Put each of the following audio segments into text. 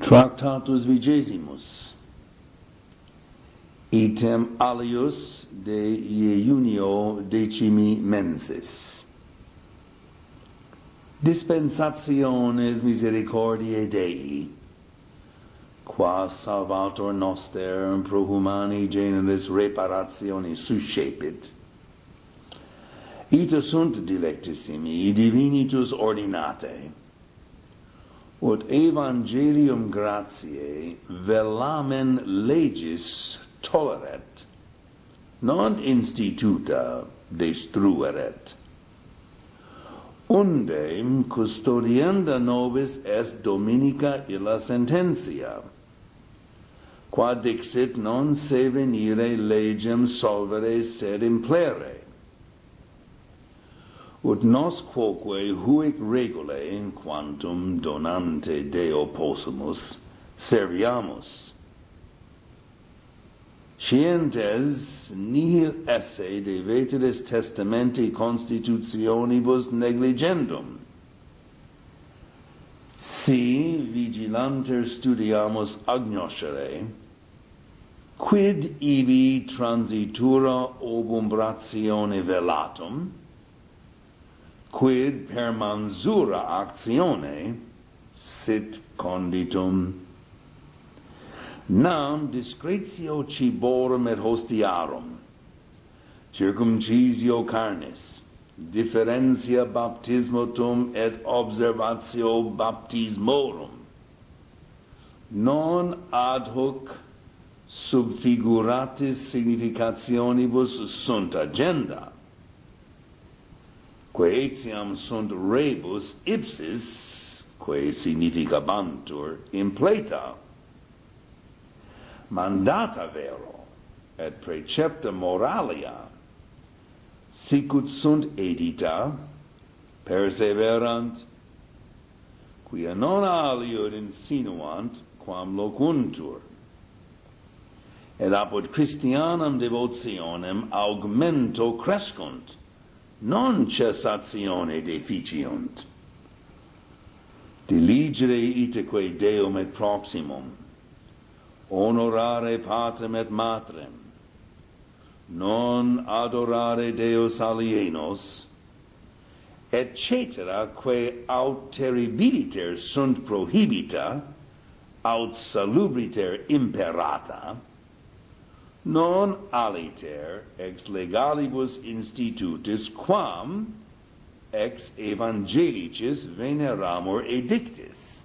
Tractatus vigesimus. Item alius de iunio decimi mensis. Dispensationes misericordiae Dei. Qua salvator noster pro humani generis reparatione suscepit. Ita sunt dilectissimi divinitus ordinatae ut evangelium gratiae velamen legis toleret non instituta destrueret. Unde custodienda nobis est dominica illa sententia quad dixit non se venire legem solvere sed implere ut nos quoque huic regulae in quantum donante Deo possumus serviamus scientes nihil esse de veteris testamenti constitutionibus negligendum. Si vigilanter studiamus agnoscere quid ibi transitura obumbratione velatum quid per mansura actione sit conditum? Nam discretio ciborum et hostiarum circumcisio carnis differentia baptismotum et observatio baptismorum. Non ad hoc subfiguratis significationibus sunt agenda quae etiam sunt rebus ipsis, quae significabantur in pleta, mandata vero et precepta moralia, sicut sunt edita, perseverant, quia non aliud insinuant, quam locuntur. Et apud Christianam devotionem augmento crescunt, non cessatione deficiunt. Diligere iteque Deum et proximum, honorare patrem et matrem, non adorare Deus alienos, et cetera, quae alteribiter sunt prohibita, aut salubriter imperata, non aliter ex legalibus institutis quam ex evangelicis veneramur edictis.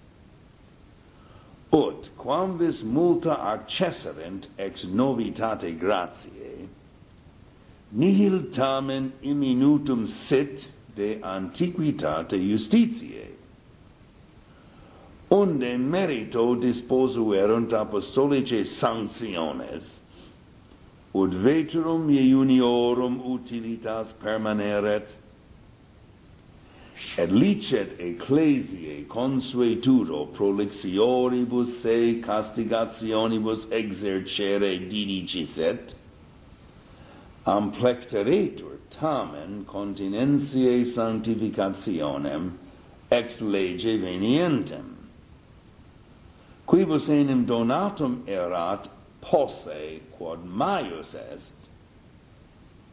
Ut quam vis multa accesserent ex novitate gratiae nihil tamen imminutum sit de antiquitate justitiae. Unde merito disposuerunt apostolice sanctiones ut veterum iuniorum utilitas permaneret. Et licet ecclesiae consuetudo prolixioribus se castigationibus exercere dirigiset amplecteretur tamen continentiae sanctificationem ex lege venientem. Quibus enim donatum erat posse quod maius est,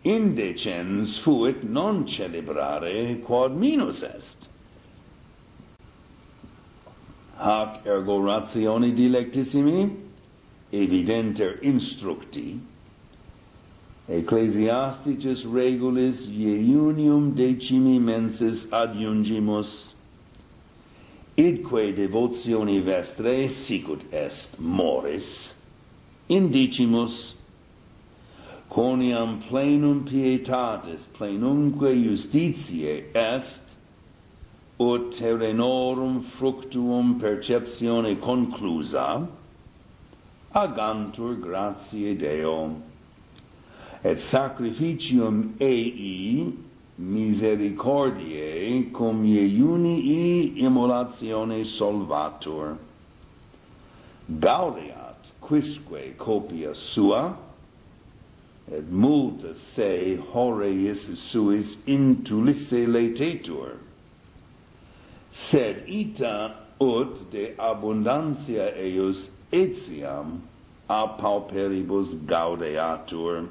indecens fuit non celebrare quod minus est. Hac ergo rationi dilectissimi, evidenter instructi, ecclesiasticis regulis iunium decimi mensis adjungimus, idque devotioni vestre sicut est moris, indicimus coniam plenum pietatis plenumque justitiae est ut terrenorum fructuum perceptione conclusa agantur gratiae Deo et sacrificium ei misericordiae cum iunii immolatione solvatur. Gaudeat quisque copia sua, et multa se horeis suis intulisse laetetur. Sed ita ut de abundantia eius etiam a pauperibus gaudeatur.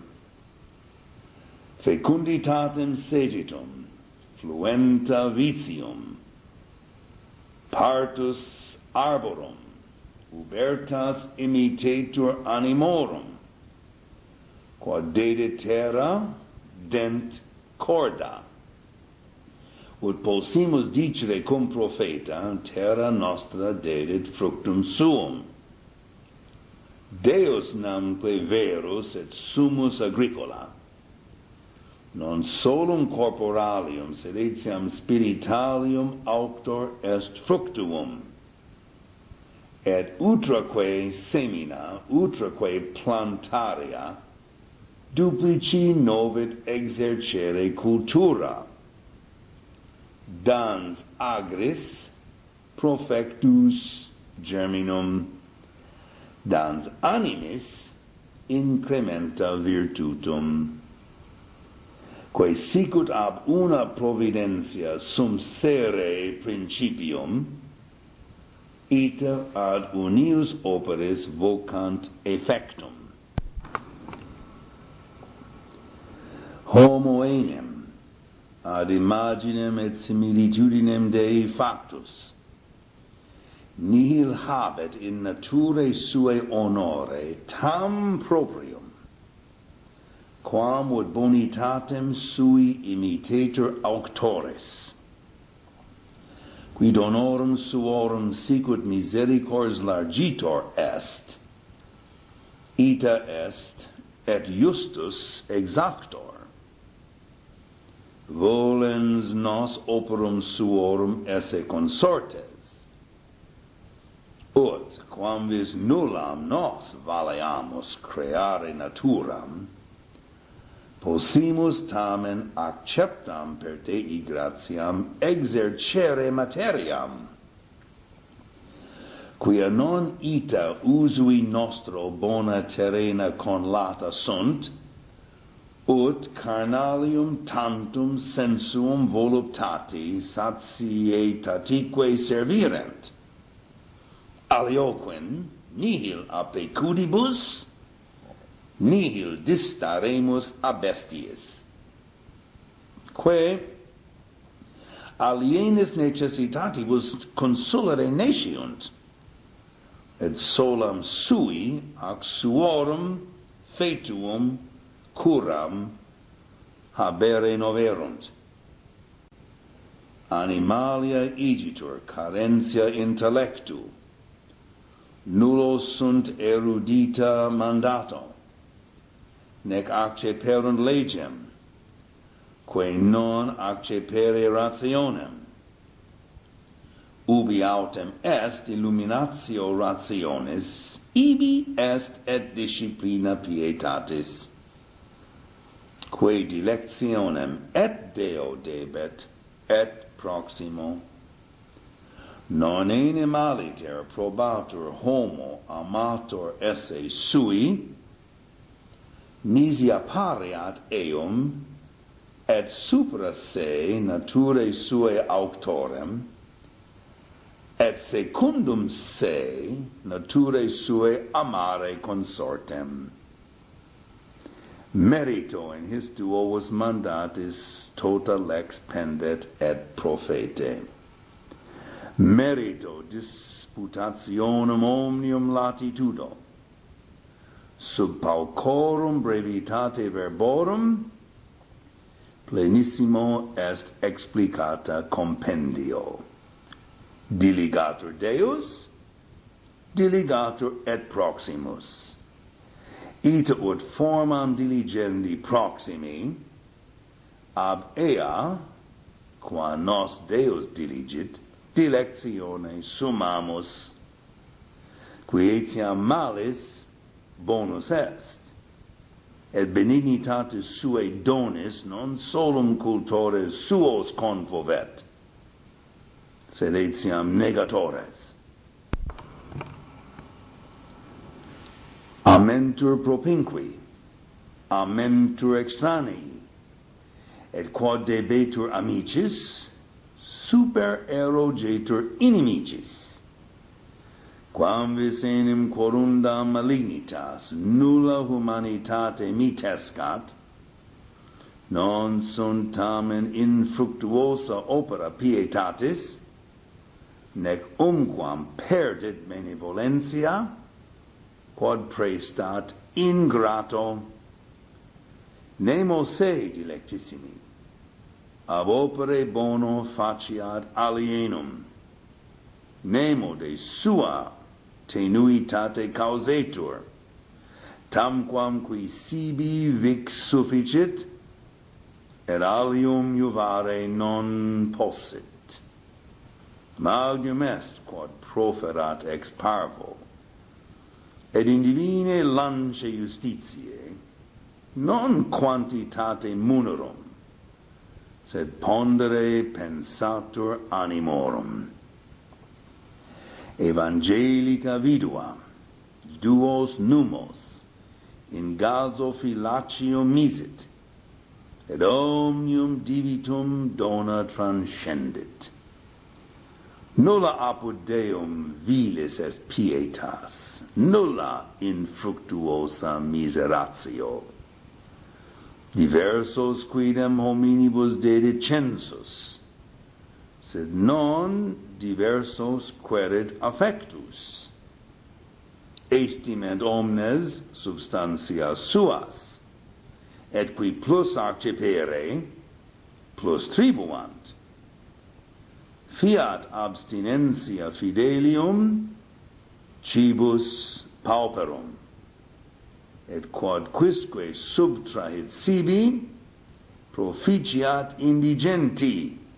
Fecunditatem segitum, fluenta vitium, partus arborum, ubertas imitetur animorum, quod dede terra dent corda. Ut possimus dicere cum profeta, terra nostra dedit fructum suum. Deus namque verus et sumus agricola, non solum corporalium, sed etiam spiritualium auctor est fructuum et utraque semina, utraque plantaria, duplici novit exercere cultura. Dans agris profectus germinum, dans animis incrementa virtutum. Quae sicut ab una providentia sum sere principium, iter ad unius operis vocant effectum. Homo enim ad imaginem et similitudinem Dei factus nihil habet in nature suae honore tam proprium quam ut bonitatem sui imitator auctores quid honorum suorum sicut misericors largitor est, ita est et justus exactor. Volens nos operum suorum esse consortes, ut quamvis nullam nos valeamus creare naturam, Possimus tamen acceptam per Dei gratiam exercere materiam, quia non ita usui nostro bona terrena conlata sunt, ut carnalium tantum sensuum voluptati satietatique servirent. Alioquin nihil apecudibus nihil distaremus ab bestiis. quae alienis necessitatibus consulere natiunt et solam sui ac suorum fetuum curam habere noverunt animalia igitur carentia intellectu nullos sunt erudita mandatum nec acceperunt legem, quae non accepere rationem. Ubi autem est illuminatio rationis, ibi est et disciplina pietatis, quae dilectionem et Deo debet, et proximo. Non enim aliter probatur homo amator esse sui, nisi appareat eum, et supra se naturae suae auctorem, et secundum se naturae suae amare consortem. Merito in his duo was mandatis tota lex pendet et profete. Merito disputationem omnium latitudo, sub paucorum brevitate verborum plenissimo est explicata compendio. Diligatur Deus diligatur et proximus. Ita ut formam diligendi proximi ab ea qua nos Deus diligit dilectione sumamus qui etiam malis bonus est. Et benignitatis suae donis non solum cultores suos confovet sed etiam negatores. Amentur propinqui amentur extrani et quod debetur amicis super erogetur inimicis quam vis enim corunda malignitas nulla humanitate mitescat, non sunt tamen infructuosa opera pietatis, nec umquam perdit benevolentia, quod prestat ingrato, nemo se dilectissimi, ab opere bono faciat alienum, nemo de sua tenuitate causetur. Tamquam qui sibi vix sufficit et alium juvare non possit. Magnum est quod proferat ex parvo. Et in divine lance justitiae non quantitate munerum sed pondere pensatur animorum evangelica vidua duos numos in gazo filatio misit et omnium divitum dona transcendit. Nulla apud deum vilis est pietas nulla infructuosa miseratio. Diversos quidem hominibus dedit census sed non diversos querid affectus. Estiment omnes substantia suas et qui plus arcipere plus tribuant. Fiat abstinentia fidelium cibus pauperum. Et quod quisque subtrahit sibi proficiat indigenti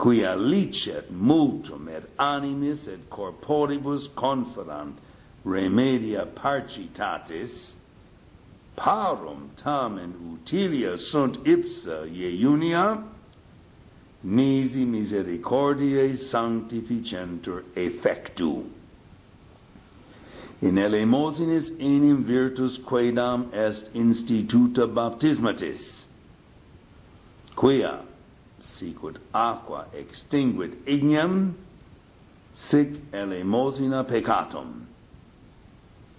quia licet multum et animis et corporibus conferant remedia parcitatis, parum tamen utilia sunt ipsa iunia, nisi misericordiae sanctificentur effectu. In elemosinis enim virtus quaedam est instituta baptismatis, quia sicut aqua extinguit ignem, sic elemosina peccatum.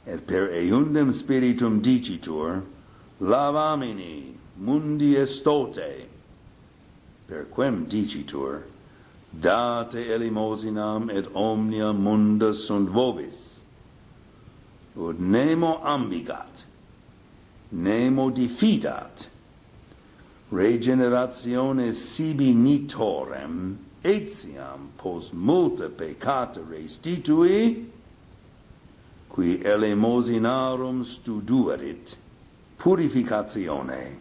Et per eundem spiritum dicitur, lavamini mundi estote, per quem dicitur, date elemosinam et omnia munda sunt vobis, ut nemo ambigat, nemo diffidat, regeneratione sibi nitorem etiam post multa peccata restitui qui elemosinarum studuerit purificatione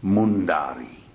mundari.